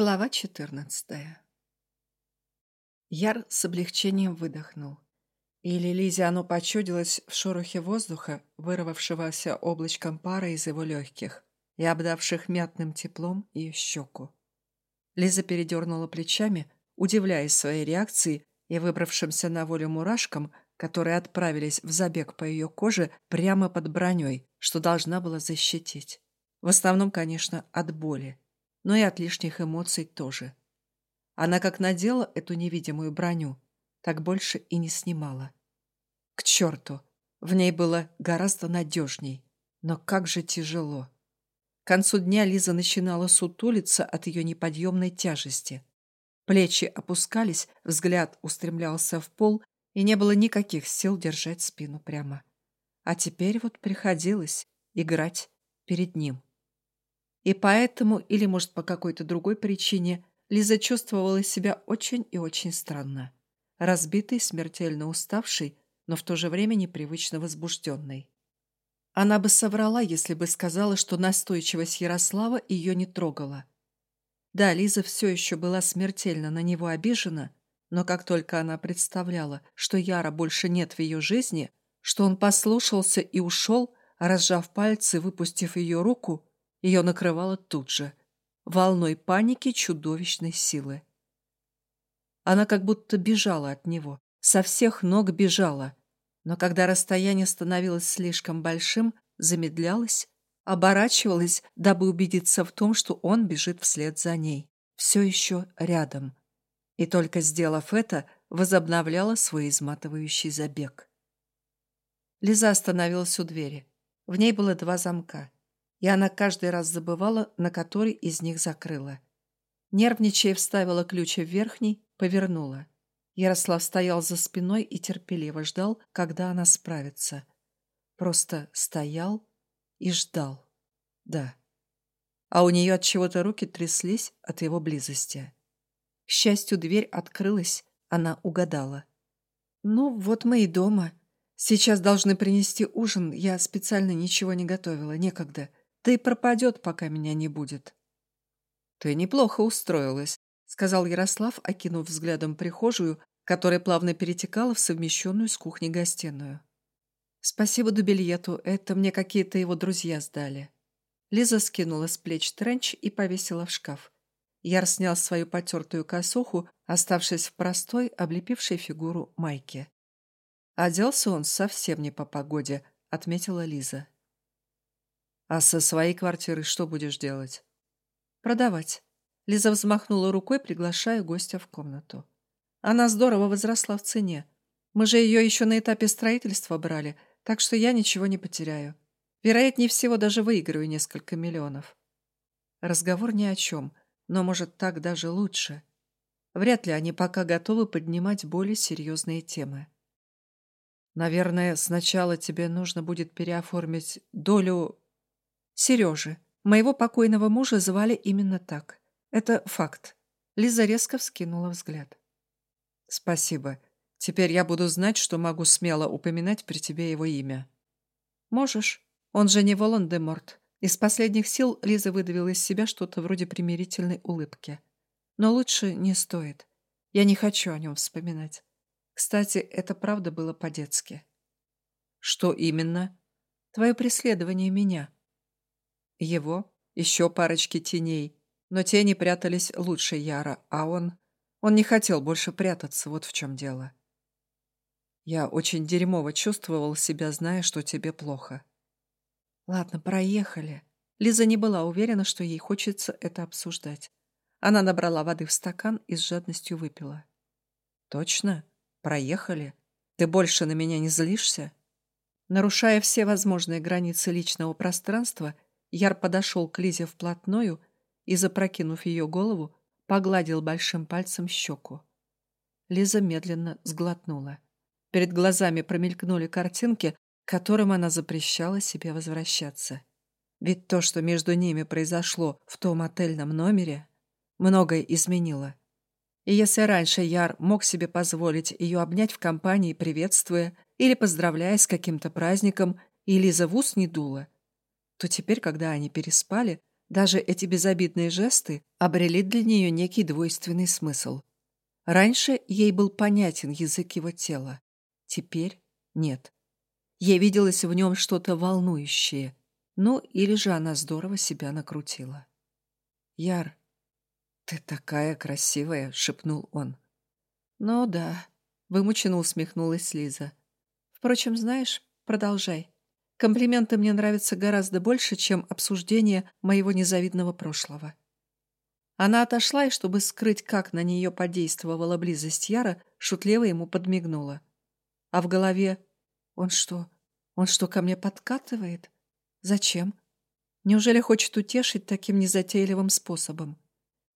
Глава 14 Яр с облегчением выдохнул. Или Лизе оно почудилось в шорохе воздуха, вырвавшегося облачком пара из его легких и обдавших мятным теплом ее щеку. Лиза передернула плечами, удивляясь своей реакции и выбравшимся на волю мурашкам, которые отправились в забег по ее коже прямо под броней, что должна была защитить. В основном, конечно, от боли но и от лишних эмоций тоже. Она как надела эту невидимую броню, так больше и не снимала. К черту! В ней было гораздо надежней. Но как же тяжело. К концу дня Лиза начинала сутулиться от ее неподъемной тяжести. Плечи опускались, взгляд устремлялся в пол, и не было никаких сил держать спину прямо. А теперь вот приходилось играть перед ним. И поэтому, или, может, по какой-то другой причине, Лиза чувствовала себя очень и очень странно. Разбитой, смертельно уставшей, но в то же время непривычно возбужденной. Она бы соврала, если бы сказала, что настойчивость Ярослава ее не трогала. Да, Лиза все еще была смертельно на него обижена, но как только она представляла, что Яра больше нет в ее жизни, что он послушался и ушел, разжав пальцы, выпустив ее руку, ее накрывало тут же, волной паники чудовищной силы. Она как будто бежала от него, со всех ног бежала, но когда расстояние становилось слишком большим, замедлялась, оборачивалась, дабы убедиться в том, что он бежит вслед за ней, все еще рядом. И только сделав это, возобновляла свой изматывающий забег. Лиза остановилась у двери. В ней было два замка и она каждый раз забывала, на который из них закрыла. Нервничая, вставила ключ в верхний, повернула. Ярослав стоял за спиной и терпеливо ждал, когда она справится. Просто стоял и ждал. Да. А у нее от чего-то руки тряслись от его близости. К счастью, дверь открылась, она угадала. «Ну, вот мы и дома. Сейчас должны принести ужин, я специально ничего не готовила, некогда. Да и пропадет, пока меня не будет. Ты неплохо устроилась, сказал Ярослав, окинув взглядом прихожую, которая плавно перетекала в совмещенную с кухней гостиную. Спасибо Дубельету, это мне какие-то его друзья сдали. Лиза скинула с плеч тренч и повесила в шкаф. Яр снял свою потертую косуху, оставшись в простой, облепившей фигуру майке. «Оделся он совсем не по погоде», — отметила Лиза. А со своей квартирой что будешь делать? Продавать. Лиза взмахнула рукой, приглашая гостя в комнату. Она здорово возросла в цене. Мы же ее еще на этапе строительства брали, так что я ничего не потеряю. Вероятнее всего, даже выиграю несколько миллионов. Разговор ни о чем, но, может, так даже лучше. Вряд ли они пока готовы поднимать более серьезные темы. Наверное, сначала тебе нужно будет переоформить долю Сережи. Моего покойного мужа звали именно так. Это факт. Лиза резко вскинула взгляд. Спасибо. Теперь я буду знать, что могу смело упоминать при тебе его имя. Можешь. Он же не Волан-де-Морт. Из последних сил Лиза выдавила из себя что-то вроде примирительной улыбки. Но лучше не стоит. Я не хочу о нем вспоминать. Кстати, это правда было по-детски. Что именно? Твое преследование меня. Его, еще парочки теней, но тени прятались лучше Яра, а он... Он не хотел больше прятаться, вот в чем дело. Я очень дерьмово чувствовал себя, зная, что тебе плохо. Ладно, проехали. Лиза не была уверена, что ей хочется это обсуждать. Она набрала воды в стакан и с жадностью выпила. «Точно? Проехали? Ты больше на меня не злишься?» Нарушая все возможные границы личного пространства, Яр подошел к Лизе вплотную и, запрокинув ее голову, погладил большим пальцем щеку. Лиза медленно сглотнула. Перед глазами промелькнули картинки, к которым она запрещала себе возвращаться. Ведь то, что между ними произошло в том отельном номере, многое изменило. И если раньше Яр мог себе позволить ее обнять в компании, приветствуя или поздравляя с каким-то праздником, и Лиза в ус не дула, то теперь, когда они переспали, Даже эти безобидные жесты обрели для нее некий двойственный смысл. Раньше ей был понятен язык его тела. Теперь нет. Ей виделось в нем что-то волнующее. Ну, или же она здорово себя накрутила. «Яр, ты такая красивая!» — шепнул он. «Ну да», — вымученно усмехнулась Лиза. «Впрочем, знаешь, продолжай. Комплименты мне нравятся гораздо больше, чем обсуждение моего незавидного прошлого». Она отошла и, чтобы скрыть, как на нее подействовала близость Яра, шутливо ему подмигнула. А в голове «Он что? Он что, ко мне подкатывает? Зачем? Неужели хочет утешить таким незатейливым способом?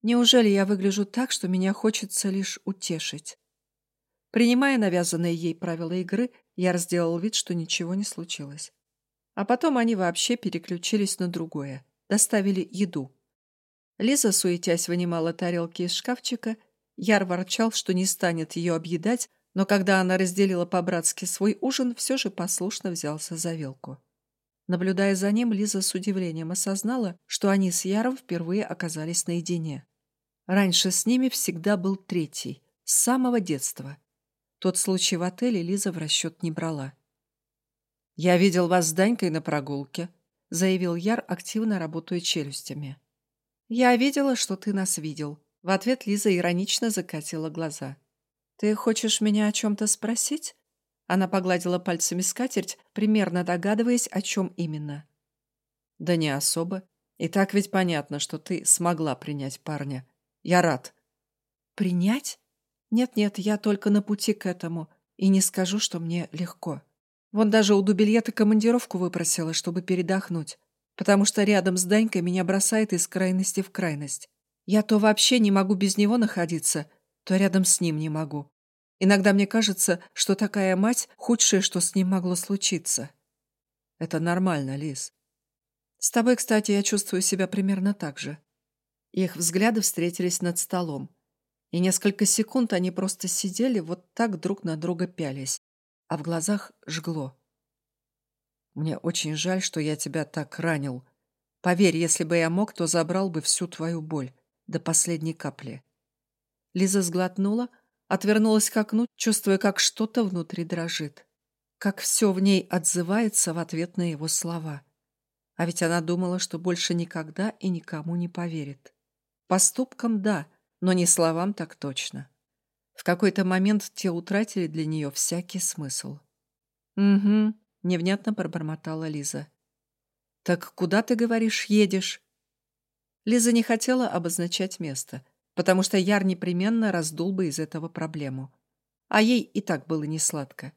Неужели я выгляжу так, что меня хочется лишь утешить?» Принимая навязанные ей правила игры, я сделал вид, что ничего не случилось. А потом они вообще переключились на другое. Доставили еду. Лиза, суетясь, вынимала тарелки из шкафчика. Яр ворчал, что не станет ее объедать, но когда она разделила по-братски свой ужин, все же послушно взялся за вилку. Наблюдая за ним, Лиза с удивлением осознала, что они с Яром впервые оказались наедине. Раньше с ними всегда был третий, с самого детства. Тот случай в отеле Лиза в расчет не брала. «Я видел вас с Данькой на прогулке», — заявил Яр, активно работая челюстями. «Я видела, что ты нас видел». В ответ Лиза иронично закатила глаза. «Ты хочешь меня о чем-то спросить?» Она погладила пальцами скатерть, примерно догадываясь, о чем именно. «Да не особо. И так ведь понятно, что ты смогла принять парня. Я рад». «Принять? Нет-нет, я только на пути к этому, и не скажу, что мне легко. Вон даже у Дубильета командировку выпросила, чтобы передохнуть потому что рядом с Данькой меня бросает из крайности в крайность. Я то вообще не могу без него находиться, то рядом с ним не могу. Иногда мне кажется, что такая мать — худшее, что с ним могло случиться. Это нормально, Лиз. С тобой, кстати, я чувствую себя примерно так же. Их взгляды встретились над столом. И несколько секунд они просто сидели, вот так друг на друга пялись, а в глазах жгло. Мне очень жаль, что я тебя так ранил. Поверь, если бы я мог, то забрал бы всю твою боль до последней капли. Лиза сглотнула, отвернулась к окну, чувствуя, как что-то внутри дрожит. Как все в ней отзывается в ответ на его слова. А ведь она думала, что больше никогда и никому не поверит. Поступкам – да, но не словам так точно. В какой-то момент те утратили для нее всякий смысл. «Угу», невнятно пробормотала Лиза. «Так куда, ты говоришь, едешь?» Лиза не хотела обозначать место, потому что Яр непременно раздул бы из этого проблему. А ей и так было несладко.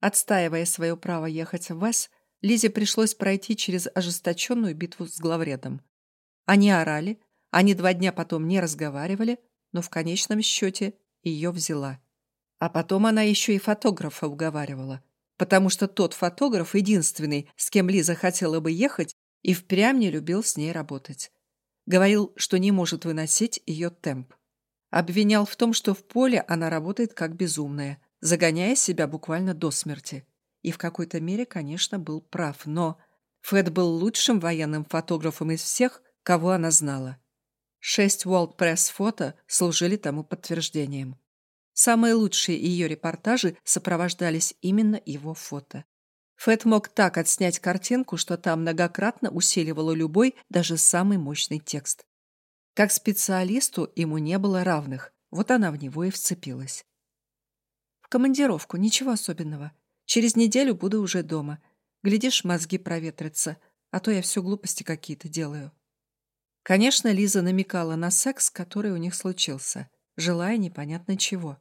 Отстаивая свое право ехать в ВАЗ, Лизе пришлось пройти через ожесточенную битву с главредом. Они орали, они два дня потом не разговаривали, но в конечном счете ее взяла. А потом она еще и фотографа уговаривала потому что тот фотограф единственный, с кем Лиза хотела бы ехать, и впрямь не любил с ней работать. Говорил, что не может выносить ее темп. Обвинял в том, что в поле она работает как безумная, загоняя себя буквально до смерти. И в какой-то мере, конечно, был прав, но Фэд был лучшим военным фотографом из всех, кого она знала. Шесть World Press фото служили тому подтверждением. Самые лучшие ее репортажи сопровождались именно его фото. Фэт мог так отснять картинку, что там многократно усиливало любой, даже самый мощный текст. Как специалисту ему не было равных, вот она в него и вцепилась. В командировку, ничего особенного. Через неделю буду уже дома. Глядишь, мозги проветрятся, а то я все глупости какие-то делаю. Конечно, Лиза намекала на секс, который у них случился, желая непонятно чего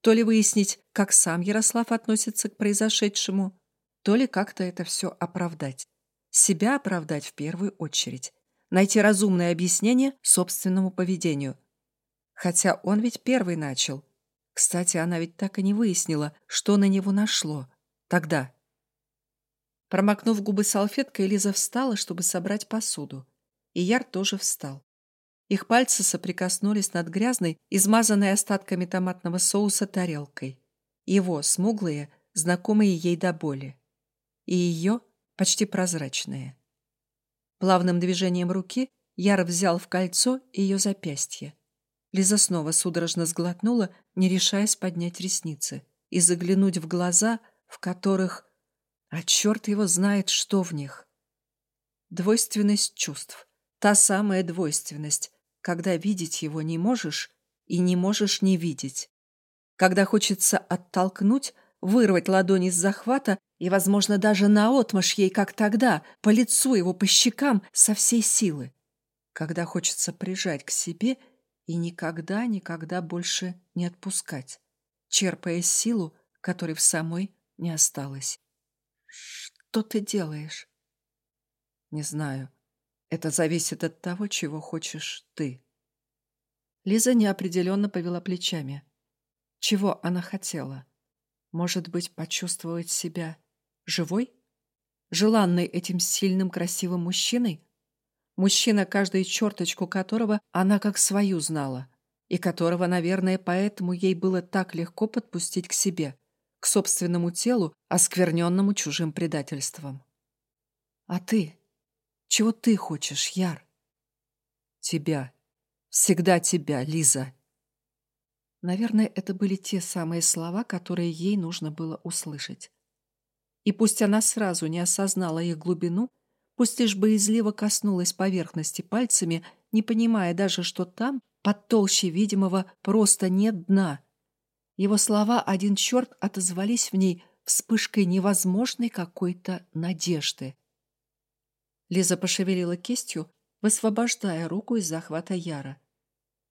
то ли выяснить, как сам Ярослав относится к произошедшему, то ли как-то это все оправдать. Себя оправдать в первую очередь. Найти разумное объяснение собственному поведению. Хотя он ведь первый начал. Кстати, она ведь так и не выяснила, что на него нашло. Тогда. Промокнув губы салфеткой, Лиза встала, чтобы собрать посуду. И Яр тоже встал. Их пальцы соприкоснулись над грязной, измазанной остатками томатного соуса тарелкой. Его, смуглые, знакомые ей до боли. И ее, почти прозрачные. Плавным движением руки Яр взял в кольцо ее запястье. Лиза снова судорожно сглотнула, не решаясь поднять ресницы и заглянуть в глаза, в которых... А черт его знает, что в них. Двойственность чувств. Та самая двойственность, когда видеть его не можешь и не можешь не видеть. Когда хочется оттолкнуть, вырвать ладонь из захвата и, возможно, даже наотмашь ей, как тогда, по лицу его, по щекам со всей силы. Когда хочется прижать к себе и никогда, никогда больше не отпускать, черпая силу, которой в самой не осталось. «Что ты делаешь?» «Не знаю. Это зависит от того, чего хочешь ты». Лиза неопределенно повела плечами. Чего она хотела? Может быть, почувствовать себя живой? Желанной этим сильным, красивым мужчиной? Мужчина, каждую черточку которого она как свою знала, и которого, наверное, поэтому ей было так легко подпустить к себе, к собственному телу, оскверненному чужим предательством. «А ты? Чего ты хочешь, Яр?» «Тебя. Всегда тебя, Лиза». Наверное, это были те самые слова, которые ей нужно было услышать. И пусть она сразу не осознала их глубину, Пусть лишь боязливо коснулась поверхности пальцами, не понимая даже, что там, под толще видимого, просто нет дна. Его слова один черт отозвались в ней вспышкой невозможной какой-то надежды. Лиза пошевелила кистью, высвобождая руку из захвата Яра.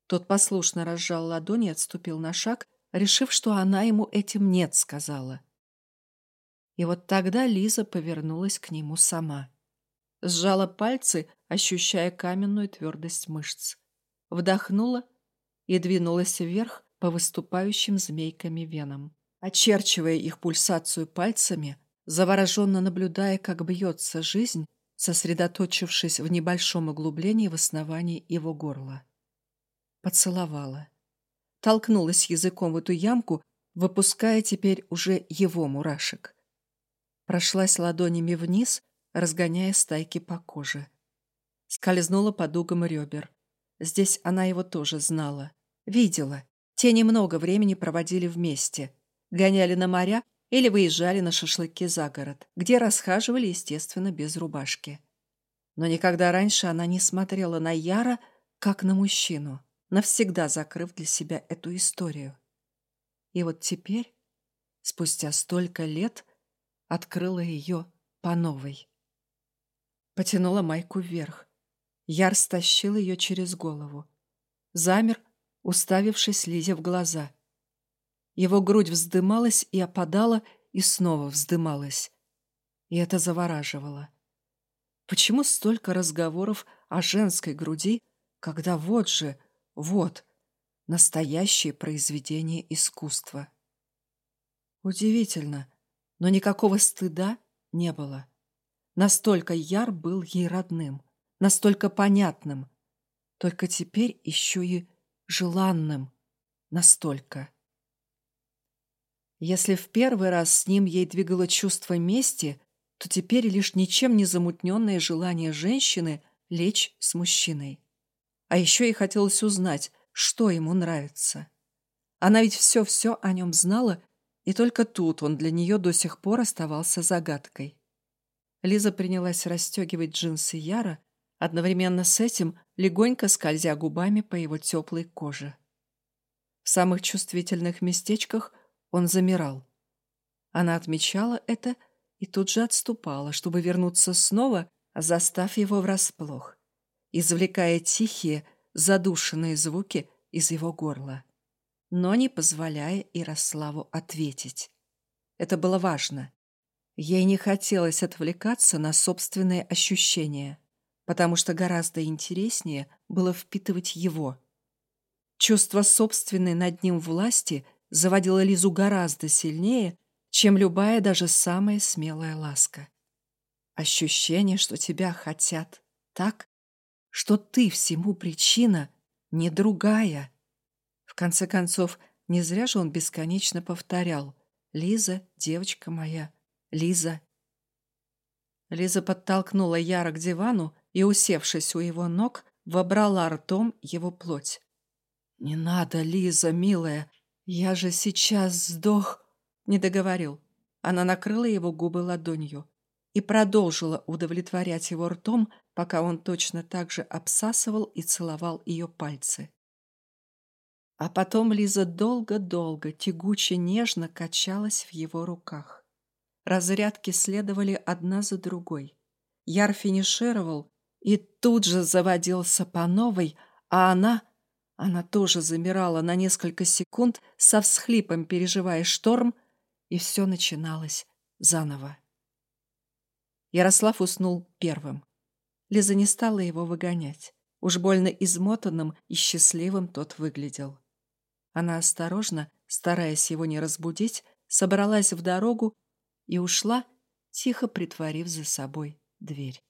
Тот послушно разжал ладони и отступил на шаг, решив, что она ему этим «нет» сказала. И вот тогда Лиза повернулась к нему сама. Сжала пальцы, ощущая каменную твердость мышц. Вдохнула и двинулась вверх по выступающим змейками венам. Очерчивая их пульсацию пальцами, завороженно наблюдая, как бьется жизнь, сосредоточившись в небольшом углублении в основании его горла. Поцеловала. Толкнулась языком в эту ямку, выпуская теперь уже его мурашек. Прошлась ладонями вниз, разгоняя стайки по коже. Скользнула по дугам ребер. Здесь она его тоже знала. Видела. Те немного времени проводили вместе. Гоняли на моря или выезжали на шашлыки за город, где расхаживали, естественно, без рубашки. Но никогда раньше она не смотрела на Яра, как на мужчину, навсегда закрыв для себя эту историю. И вот теперь, спустя столько лет, открыла ее по новой. Потянула майку вверх. Яр стащил ее через голову. Замер, уставившись Лизе в глаза. Его грудь вздымалась и опадала, и снова вздымалась. И это завораживало. Почему столько разговоров о женской груди, когда вот же, вот, настоящее произведение искусства? Удивительно, но никакого стыда не было. Настолько Яр был ей родным, настолько понятным, только теперь еще и желанным настолько. Если в первый раз с ним ей двигало чувство мести, то теперь лишь ничем не замутненное желание женщины лечь с мужчиной. А еще ей хотелось узнать, что ему нравится. Она ведь все-все о нем знала, и только тут он для нее до сих пор оставался загадкой. Лиза принялась расстегивать джинсы Яра, одновременно с этим легонько скользя губами по его теплой коже. В самых чувствительных местечках он замирал. Она отмечала это и тут же отступала, чтобы вернуться снова, застав его врасплох, извлекая тихие, задушенные звуки из его горла, но не позволяя Ярославу ответить. Это было важно. Ей не хотелось отвлекаться на собственные ощущения, потому что гораздо интереснее было впитывать его. Чувство собственной над ним власти заводило Лизу гораздо сильнее, чем любая даже самая смелая ласка. Ощущение, что тебя хотят так, что ты всему причина, не другая. В конце концов, не зря же он бесконечно повторял «Лиза, девочка моя, Лиза. Лиза подтолкнула Яра к дивану и, усевшись у его ног, вобрала ртом его плоть. «Не надо, Лиза, милая, я же сейчас сдох...» Не договорил. Она накрыла его губы ладонью и продолжила удовлетворять его ртом, пока он точно так же обсасывал и целовал ее пальцы. А потом Лиза долго-долго, тягуче, нежно качалась в его руках. Разрядки следовали одна за другой. Яр финишировал и тут же заводился по новой, а она... Она тоже замирала на несколько секунд, со всхлипом переживая шторм, и все начиналось заново. Ярослав уснул первым. Лиза не стала его выгонять. Уж больно измотанным и счастливым тот выглядел. Она осторожно, стараясь его не разбудить, собралась в дорогу и ушла, тихо притворив за собой дверь.